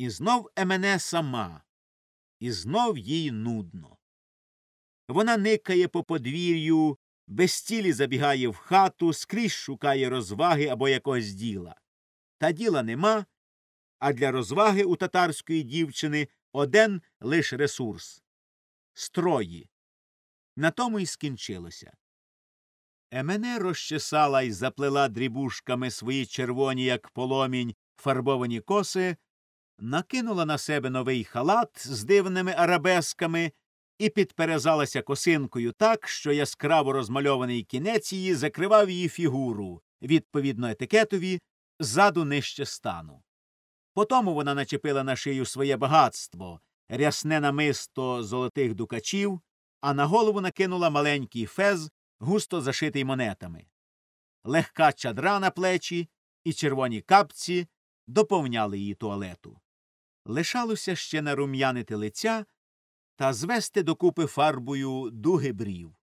І знов Емене сама, і знов їй нудно. Вона никає по подвір'ю, без цілі забігає в хату, скрізь шукає розваги або якогось діла. Та діла нема, а для розваги у татарської дівчини один лиш ресурс строї. На тому й скінчилося. Емене розчесала й заплела дрібушками свої червоні, як поломінь, фарбовані коси, накинула на себе новий халат з дивними арабесками і підперезалася косинкою так, що яскраво розмальований кінець її закривав її фігуру, відповідно етикетові, ззаду нижче стану. Потому вона начепила на шию своє багатство, рясне намисто золотих дукачів, а на голову накинула маленький фез, густо зашитий монетами. Легка чадра на плечі і червоні капці доповняли її туалету. Лишалося ще нарум'янити лиця та звести докупи фарбою дуги брів.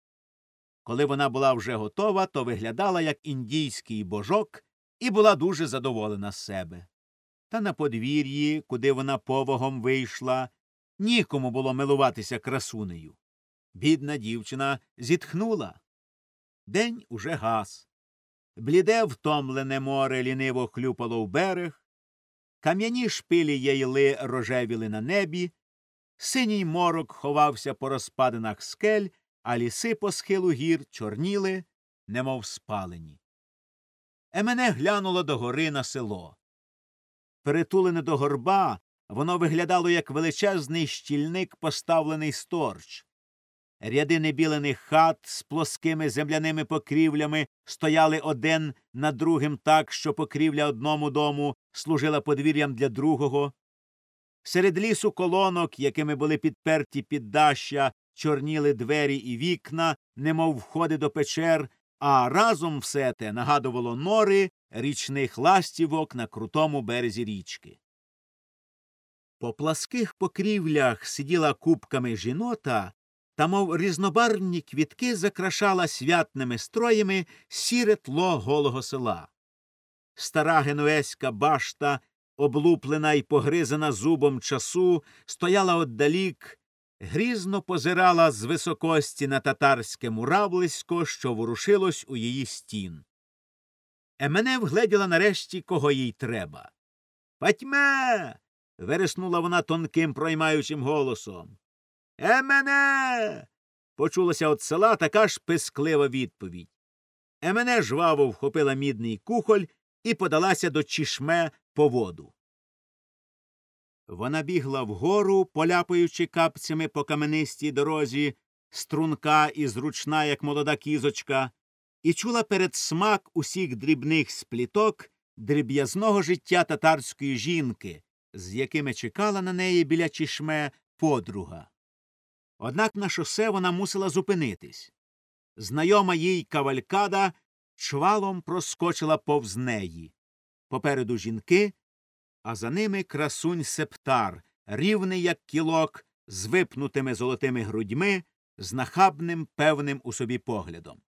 Коли вона була вже готова, то виглядала як індійський божок і була дуже задоволена з себе. Та на подвір'ї, куди вона повагом вийшла, нікому було милуватися красунею. Бідна дівчина зітхнула. День уже гас. Бліде втомлене море ліниво хлюпало в берег, кам'яні шпилі яйли рожевіли на небі, синій морок ховався по розпадинах скель, а ліси по схилу гір чорніли, немов спалені. Емене глянуло до гори на село. Перетулене до горба, воно виглядало як величезний щільник, поставлений сторч. Ряди небілених хат з плоскими земляними покрівлями стояли один над другим так, що покрівля одному дому служила подвір'ям для другого. Серед лісу колонок, якими були підперті піддаща, чорніли двері і вікна, немов входи до печер, а разом все те нагадувало нори річних ластівок на крутому березі річки. По пласких покрівлях сиділа купками жінота, та, мов різнобарвні квітки, закрашала святними строями сіре тло голого села. Стара генуезька башта, облуплена й погризана зубом часу, стояла отдалік, грізно позирала з високості на татарське муравлисько, що ворушилось у її стін. Емене вгледіла нарешті, кого їй треба. Патьме. вереснула вона тонким проймаючим голосом. Емене. почулася от села така ж писклива відповідь. Емене жваво вхопила мідний кухоль і подалася до чішме по воду. Вона бігла вгору, поляпаючи капцями по каменистій дорозі, струнка і зручна, як молода кізочка, і чула перед смак усіх дрібних спліток дріб'язного життя татарської жінки, з якими чекала на неї біля чішме подруга. Однак на шосе вона мусила зупинитись. Знайома їй кавалькада чвалом проскочила повз неї. Попереду жінки, а за ними красунь септар, рівний, як кілок, з випнутими золотими грудьми, з нахабним, певним у собі поглядом.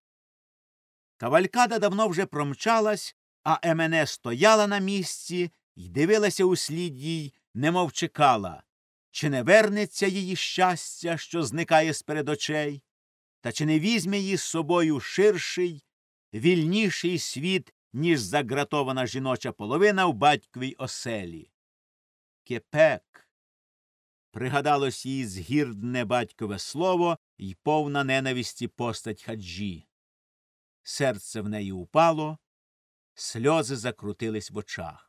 Кавалькада давно вже промчалась, а Емене стояла на місці й дивилася у слід їй, немов чекала, чи не вернеться її щастя, що зникає з очей, та чи не візьме її з собою ширший, вільніший світ, ніж загратована жіноча половина в батьковій оселі. Кепек. Пригадалось їй згірдне батькове слово й повна ненависті постать хаджі. Серце в неї упало, сльози закрутились в очах.